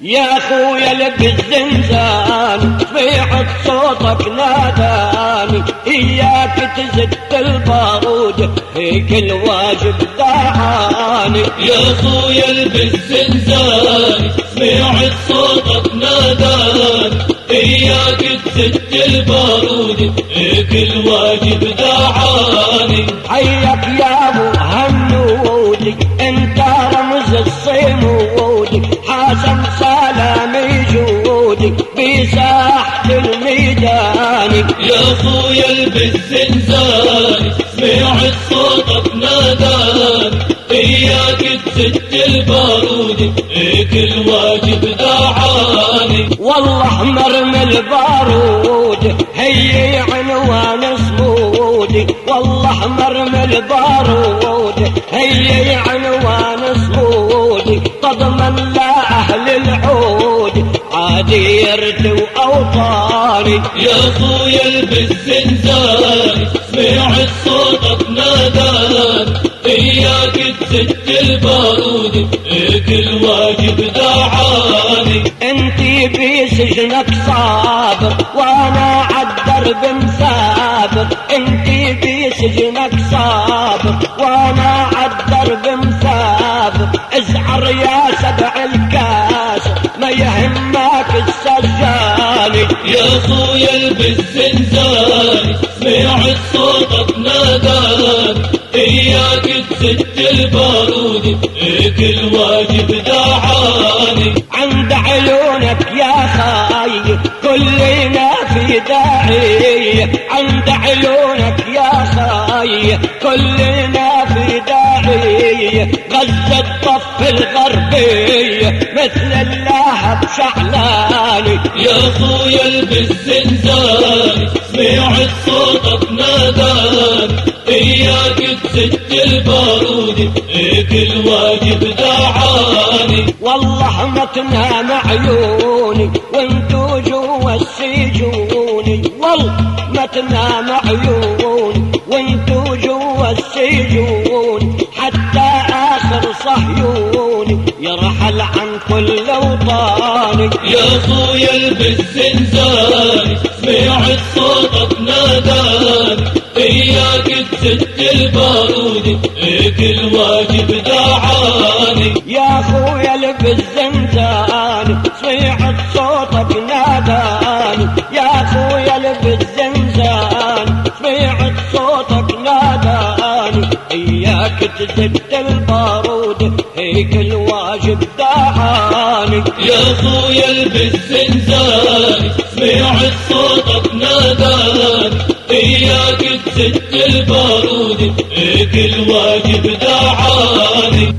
يا خويا لب الزنزان سمعت صوتك ناداني إياك تزد البارود هيك الواجب دعاني يا خويا لب الزنزان سمعت صوتك ناداني إياك تزد البارود هيك الواجب دعاني يا خويا بالزنزان سمعت صوتك نادان إياك تسد البارود هيك الواجب دعاني والله مرمي البارود هي عنوان صمودي والله مرمي البارود هي عنوان صمودي تضمن لا أهل العود عاديرتي واوطاني يا خويا بالزنزان سمعت صوتك نادان إياك تسد البارود هيك الواجب دعاني انتي بسجنك صابر وأنا عالدرب مسابر انتي بسجنك صابر وأنا عالدرب مسابر أزعر يا سبع الكاس ما يهمك السجاني يا خويا بالزنزان سمعت صوتك نادان إياك تسد البارود هيك الواجب دعاني. عند عيونك يا خاي كلنا في داعي. عند عيونك يا خاي كلنا في داعي. غزة الطف الغربي مثل اللهب شعلاني يا خويا بالزنزان سمعت صوتك نادان. إياك تسد البارود هيك الواجب دعاني. والله ما تنام عيوني وانتو جوا السجون. والله ما تنام عيوني وانتو جوا السجون. اوطاني يا خويا بالزنزان سمعت صوتك نادان إياك تسد البارود. هيك الواجب دعاني. يا خويا اللي بالزنزان سمعت صوتك ناداني يا خويا اللي بالزنزان سمعت صوتك ناداني إياك تزد البارود هيك الواجب دعاني. يا خويا بالزنزان سمعت صوتك نادان إياك تسد البارود هيك الواجب دعاني.